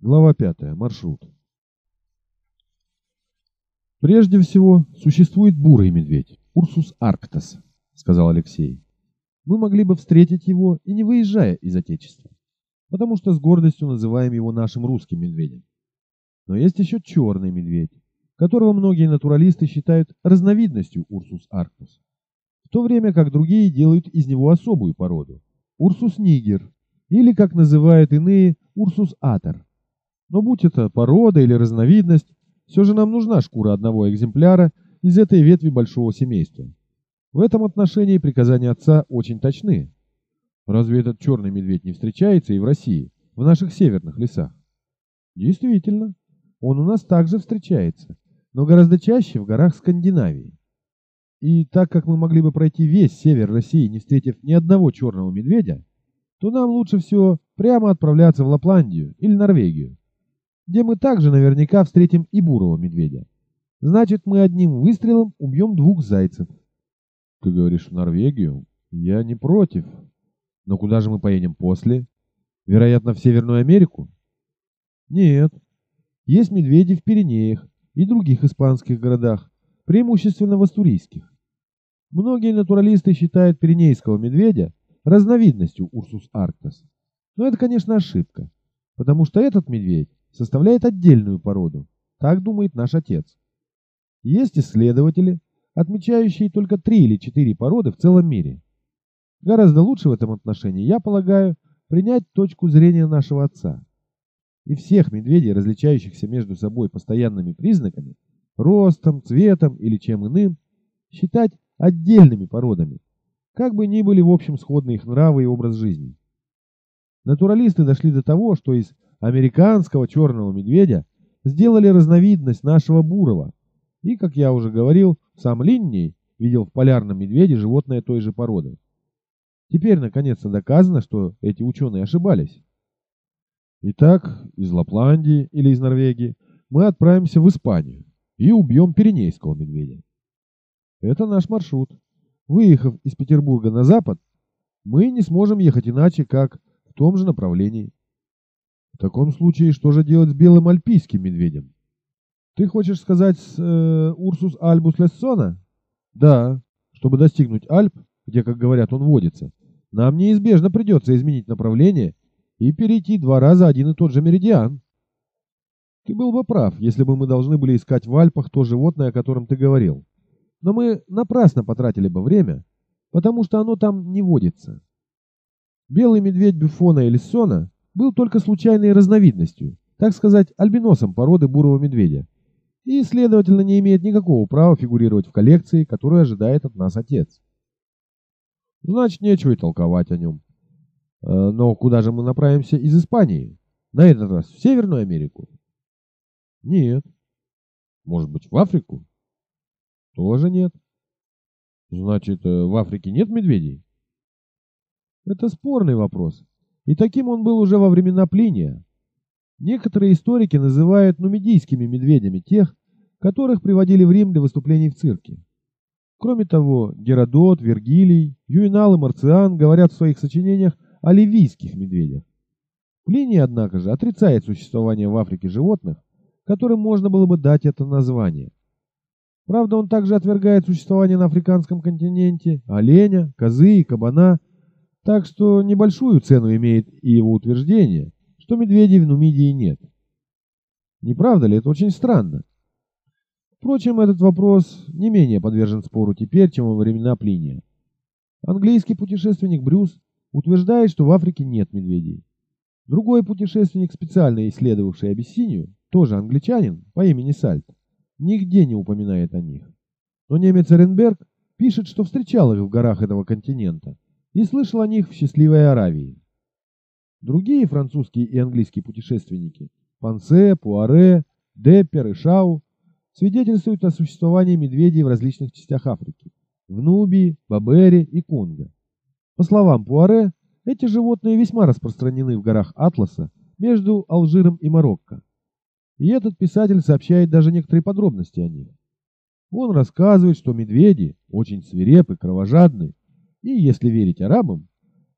Глава 5. Маршрут. Прежде всего, существует бурый медведь, Урсус арктас, сказал Алексей. Мы могли бы встретить его и не выезжая из Отечества, потому что с гордостью называем его нашим русским медведем. Но есть еще черный медведь, которого многие натуралисты считают разновидностью Урсус арктус, в то время как другие делают из него особую породу – Урсус нигер, или, как называют иные, Урсус атер. Но будь это порода или разновидность, все же нам нужна шкура одного экземпляра из этой ветви большого семейства. В этом отношении приказания отца очень точны. Разве этот черный медведь не встречается и в России, в наших северных лесах? Действительно, он у нас также встречается, но гораздо чаще в горах Скандинавии. И так как мы могли бы пройти весь север России, не встретив ни одного черного медведя, то нам лучше всего прямо отправляться в Лапландию или Норвегию, где мы также наверняка встретим и бурого медведя. Значит, мы одним выстрелом убьем двух зайцев. Ты говоришь в Норвегию? Я не против. Но куда же мы поедем после? Вероятно, в Северную Америку? Нет. Есть медведи в Пиренеях и других испанских городах, преимущественно в астурийских. Многие натуралисты считают пиренейского медведя разновидностью Урсус арктас. Но это, конечно, ошибка, потому что этот медведь составляет отдельную породу. Так думает наш отец. Есть исследователи, отмечающие только три или четыре породы в целом мире. Гораздо лучше в этом отношении, я полагаю, принять точку зрения нашего отца. И всех медведей, различающихся между собой постоянными признаками, ростом, цветом или чем иным, считать отдельными породами, как бы ни были в общем сходны их нравы и образ жизни. Натуралисты дошли до того, что из американского черного медведя сделали разновидность нашего бурого. И, как я уже говорил, сам Линней видел в полярном медведе животное той же породы. Теперь, наконец-то, доказано, что эти ученые ошибались. Итак, из Лапландии или из Норвегии мы отправимся в Испанию и убьем пиренейского медведя. Это наш маршрут. Выехав из Петербурга на запад, мы не сможем ехать иначе, как в том же направлении. В таком случае, что же делать с белым альпийским медведем? Ты хочешь сказать с э, Урсус альбус лессона? Да, чтобы достигнуть Альп, где, как говорят, он водится, нам неизбежно придется изменить направление и перейти два раза один и тот же меридиан. Ты был бы прав, если бы мы должны были искать в Альпах то животное, о котором ты говорил. Но мы напрасно потратили бы время, потому что оно там не водится. Белый медведь Бюфона и Лессона был только случайной разновидностью, так сказать, альбиносом породы бурого медведя, и, следовательно, не имеет никакого права фигурировать в коллекции, которую ожидает от нас отец. Значит, нечего и толковать о нем. Э, но куда же мы направимся из Испании? На этот раз в Северную Америку? Нет. Может быть, в Африку? Тоже нет. Значит, э, в Африке нет медведей? Это спорный вопрос. И таким он был уже во времена Плиния. Некоторые историки называют нумидийскими медведями тех, которых приводили в Рим для выступлений в цирке. Кроме того, Геродот, Вергилий, Юинал и Марциан говорят в своих сочинениях о ливийских медведях. Плиний, однако же, отрицает существование в Африке животных, которым можно было бы дать это название. Правда, он также отвергает существование на африканском континенте оленя, козы и кабана, так что небольшую цену имеет и его утверждение, что медведей в Нумидии нет. Не правда ли это очень странно? Впрочем, этот вопрос не менее подвержен спору теперь, чем во времена Плиния. Английский путешественник Брюс утверждает, что в Африке нет медведей. Другой путешественник, специально исследовавший Абиссинию, тоже англичанин по имени Сальт, нигде не упоминает о них. Но немец Эренберг пишет, что встречал их в горах этого континента и слышал о них в счастливой Аравии. Другие французские и английские путешественники Пансе, Пуаре, Деппер и Шау свидетельствуют о существовании медведей в различных частях Африки – в Нубии, Бабере и Конго. По словам Пуаре, эти животные весьма распространены в горах Атласа между Алжиром и Марокко. И этот писатель сообщает даже некоторые подробности о них. Он рассказывает, что медведи очень свирепы, кровожадны и, если верить арабам,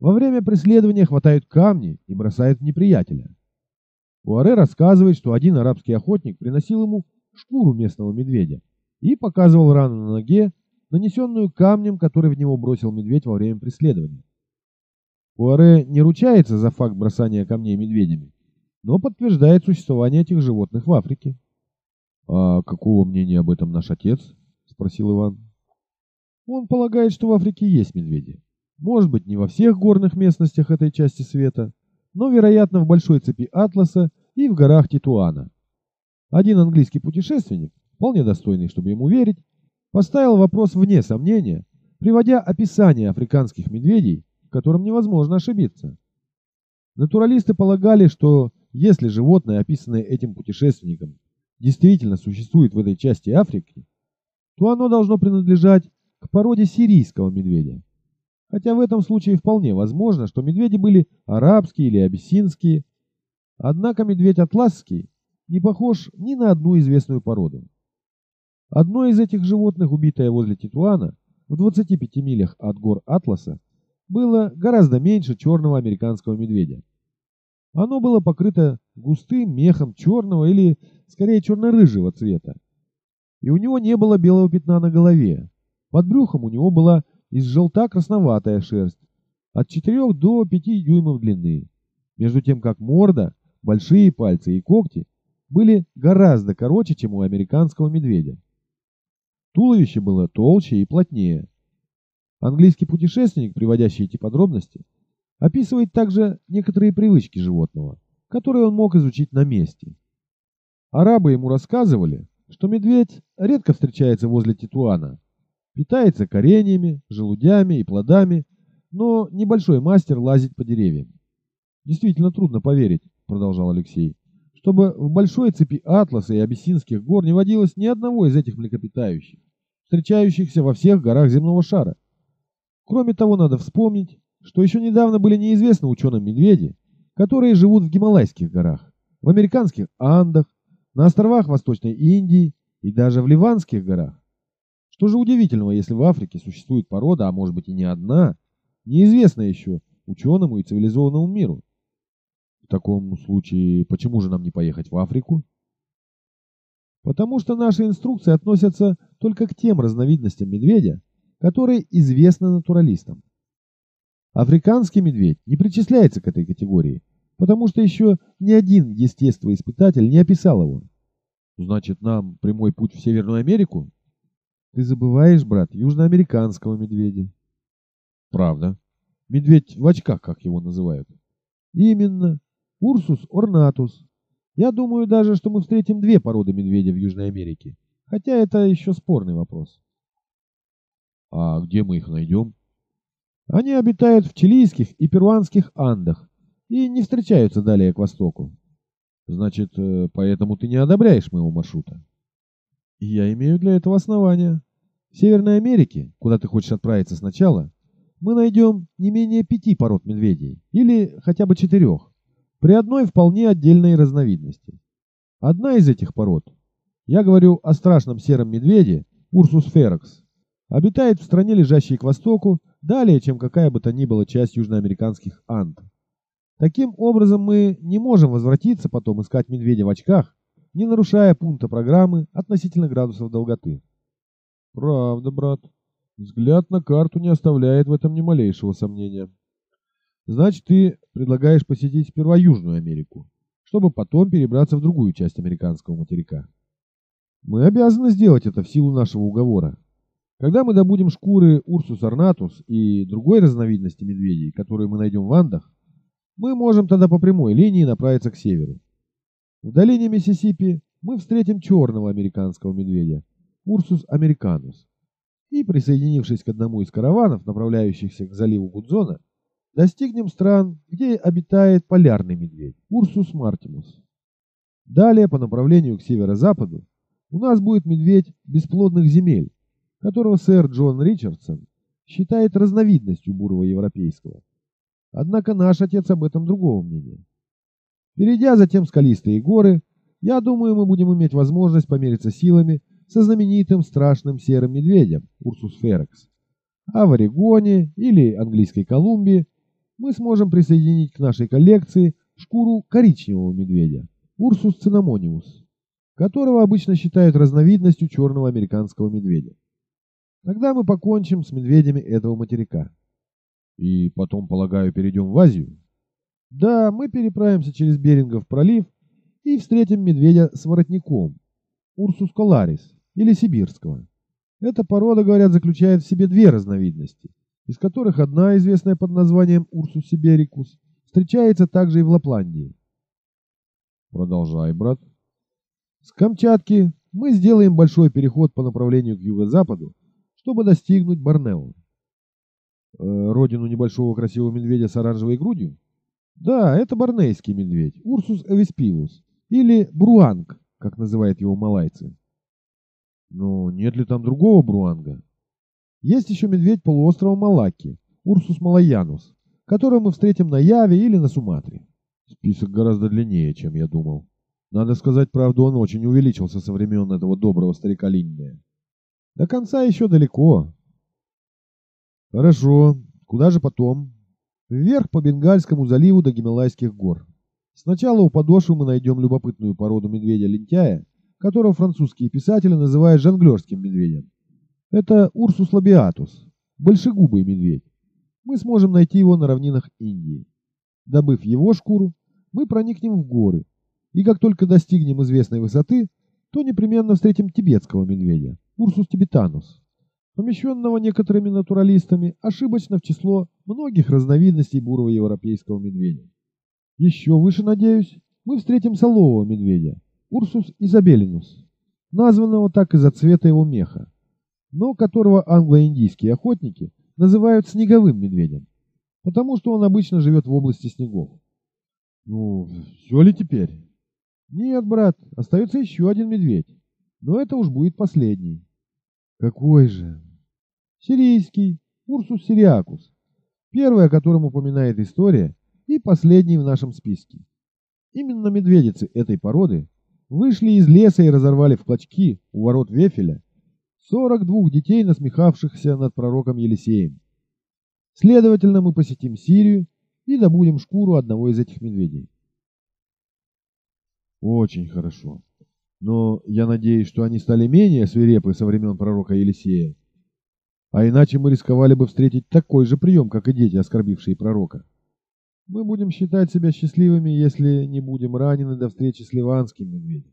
во время преследования хватают камни и бросают в неприятеля. Уаре рассказывает, что один арабский охотник приносил ему шкуру местного медведя и показывал рану на ноге, нанесенную камнем, который в него бросил медведь во время преследования. Пуаре не ручается за факт бросания камней медведями, но подтверждает существование этих животных в Африке. «А какого мнения об этом наш отец?» – спросил Иван. «Он полагает, что в Африке есть медведи. Может быть, не во всех горных местностях этой части света, но, вероятно, в большой цепи Атласа и в горах Титуана. Один английский путешественник, вполне достойный, чтобы ему верить, поставил вопрос вне сомнения, приводя описание африканских медведей, в котором невозможно ошибиться. Натуралисты полагали, что если животное, описанное этим путешественником, действительно существует в этой части Африки, то оно должно принадлежать к породе сирийского медведя. Хотя в этом случае вполне возможно, что медведи были арабские или абиссинские. Однако медведь атласский не похож ни на одну известную породу. Одно из этих животных, убитое возле Титуана, в 25 милях от гор Атласа, было гораздо меньше черного американского медведя. Оно было покрыто густым мехом черного или, скорее, черно-рыжего цвета. И у него не было белого пятна на голове. Под брюхом у него была из желта красноватая шерсть, от 4 до 5 дюймов длины, между тем как морда, большие пальцы и когти были гораздо короче, чем у американского медведя. Туловище было толще и плотнее. Английский путешественник, приводящий эти подробности, описывает также некоторые привычки животного, которые он мог изучить на месте. Арабы ему рассказывали, что медведь редко встречается возле Титуана, питается кореньями, желудями и плодами, но небольшой мастер лазить по деревьям. Действительно трудно поверить, продолжал Алексей, чтобы в большой цепи Атласа и Абиссинских гор не водилось ни одного из этих млекопитающих, встречающихся во всех горах земного шара. Кроме того, надо вспомнить, что еще недавно были неизвестны ученым медведи, которые живут в Гималайских горах, в американских Андах, на островах Восточной Индии и даже в Ливанских горах. Что же удивительного, если в Африке существует порода, а может быть и не одна, неизвестная еще ученому и цивилизованному миру? В таком случае, почему же нам не поехать в Африку? Потому что наши инструкции относятся только к тем разновидностям медведя, которые известны натуралистам. Африканский медведь не причисляется к этой категории, потому что еще ни один естествоиспытатель не описал его. Значит, нам прямой путь в Северную Америку? Ты забываешь, брат, южноамериканского медведя. Правда. Медведь в очках, как его называют. Именно. Урсус орнатус. Я думаю даже, что мы встретим две породы медведя в Южной Америке. Хотя это еще спорный вопрос. А где мы их найдем? Они обитают в чилийских и перуанских Андах и не встречаются далее к востоку. Значит, э, поэтому ты не одобряешь моего маршрута? Я имею для этого основания. В Северной Америке, куда ты хочешь отправиться сначала, мы найдем не менее пяти пород медведей, или хотя бы четырех, при одной вполне отдельной разновидности. Одна из этих пород, я говорю о страшном сером медведе, Урсус ферокс, обитает в стране, лежащей к востоку, далее, чем какая бы то ни была часть южноамериканских Анд. Таким образом, мы не можем возвратиться потом искать медведя в очках, не нарушая пункта программы относительно градусов долготы. Правда, брат. Взгляд на карту не оставляет в этом ни малейшего сомнения. Значит, ты предлагаешь посетить сперва Южную Америку, чтобы потом перебраться в другую часть американского материка. Мы обязаны сделать это в силу нашего уговора. Когда мы добудем шкуры Урсус орнатус и другой разновидности медведей, которые мы найдем в Андах, мы можем тогда по прямой линии направиться к северу. В долине Миссисипи мы встретим черного американского медведя, Урсус американус, и, присоединившись к одному из караванов, направляющихся к заливу Гудзона, достигнем стран, где обитает полярный медведь, Урсус мартимус. Далее, по направлению к северо-западу, у нас будет медведь бесплодных земель, которого сэр Джон Ричардсон считает разновидностью бурого европейского. Однако наш отец об этом другого мнения. Перейдя затем скалистые горы, я думаю, мы будем иметь возможность помериться силами со знаменитым страшным серым медведем Урсус ферекс. А в Орегоне или Английской Колумбии мы сможем присоединить к нашей коллекции шкуру коричневого медведя, Урсус цинамониус, которого обычно считают разновидностью черного американского медведя. Тогда мы покончим с медведями этого материка. И потом, полагаю, перейдем в Азию? Да, мы переправимся через Берингов пролив и встретим медведя с воротником, Урсус коларис, или сибирского. Эта порода, говорят, заключает в себе две разновидности, из которых одна, известная под названием Урсус сиберикус, встречается также и в Лапландии. Продолжай, брат. С Камчатки мы сделаем большой переход по направлению к юго-западу, чтобы достигнуть Борнео. Э, родину небольшого красивого медведя с оранжевой грудью? Да, это борнейский медведь, Урсус эвиспивус, или бруанг, как называют его малайцы. Но нет ли там другого бруанга? Есть еще медведь полуострова Малаки, Урсус малаянус, которого мы встретим на Яве или на Суматре. Список гораздо длиннее, чем я думал. Надо сказать правду, он очень увеличился со времен этого доброго старика Линнея. До конца еще далеко. Хорошо. Куда же потом? Вверх по Бенгальскому заливу до Гималайских гор. Сначала у подошвы мы найдем любопытную породу медведя-лентяя, которого французские писатели называют жонглерским медведем. Это Урсус лабиатус, большегубый медведь. Мы сможем найти его на равнинах Индии. Добыв его шкуру, мы проникнем в горы, и как только достигнем известной высоты, то непременно встретим тибетского медведя, Урсус тибетанус, помещенного некоторыми натуралистами ошибочно в число многих разновидностей бурого европейского медведя. Еще выше, надеюсь, мы встретим солового медведя, Урсус изабелинус, названного так из-за цвета его меха, но которого англо-индийские охотники называют снеговым медведем, потому что он обычно живет в области снегов. Ну, все ли теперь? Нет, брат, остается еще один медведь, но это уж будет последний. Какой же? Сирийский, Урсус сириакус, первый, о котором упоминает история, и последний в нашем списке. Именно медведицы этой породы вышли из леса и разорвали в клочки у ворот Вефеля 42 детей, насмехавшихся над пророком Елисеем. Следовательно, мы посетим Сирию и добудем шкуру одного из этих медведей. Очень хорошо. Но я надеюсь, что они стали менее свирепы со времен пророка Елисея. А иначе мы рисковали бы встретить такой же прием, как и дети, оскорбившие пророка. Мы будем считать себя счастливыми, если не будем ранены до встречи с ливанским медведем.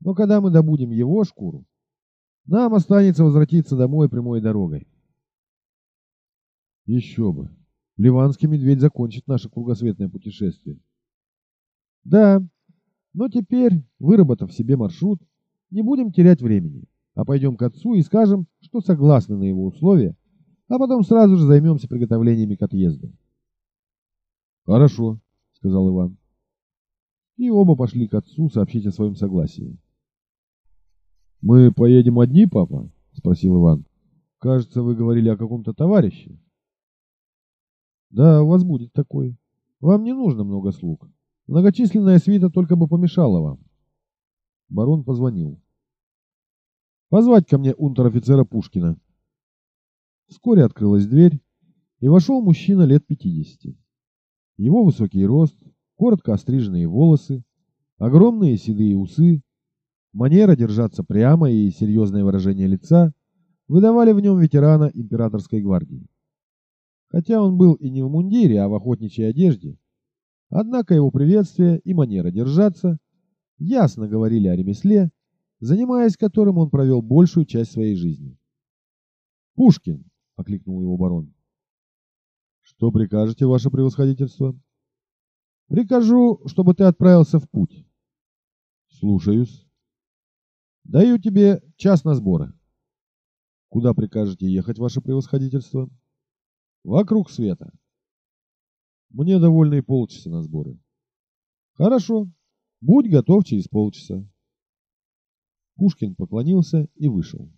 Но когда мы добудем его шкуру, нам останется возвратиться домой прямой дорогой. Еще бы. Ливанский медведь закончит наше кругосветное путешествие. Да, но теперь, выработав себе маршрут, не будем терять времени, а пойдем к отцу и скажем, что согласны на его условия, а потом сразу же займемся приготовлениями к отъезду. «Хорошо», — сказал Иван. И оба пошли к отцу сообщить о своем согласии. «Мы поедем одни, папа?» — спросил Иван. «Кажется, вы говорили о каком-то товарище». «Да, у вас будет такой. Вам не нужно много слуг. Многочисленная свита только бы помешала вам». Барон позвонил. «Позвать ко мне унтер-офицера Пушкина». Вскоре открылась дверь, и вошел мужчина лет пятидесяти. Его высокий рост, коротко остриженные волосы, огромные седые усы, манера держаться прямо и серьезное выражение лица выдавали в нем ветерана императорской гвардии. Хотя он был и не в мундире, а в охотничьей одежде, однако его приветствие и манера держаться ясно говорили о ремесле, занимаясь которым он провел большую часть своей жизни. «Пушкин!» — окликнул его барон. Что прикажете, ваше превосходительство? Прикажу, чтобы ты отправился в путь. Слушаюсь. Даю тебе час на сборы. Куда прикажете ехать, ваше превосходительство? Вокруг света. Мне довольно и полчаса на сборы. Хорошо. Будь готов через полчаса. Пушкин поклонился и вышел.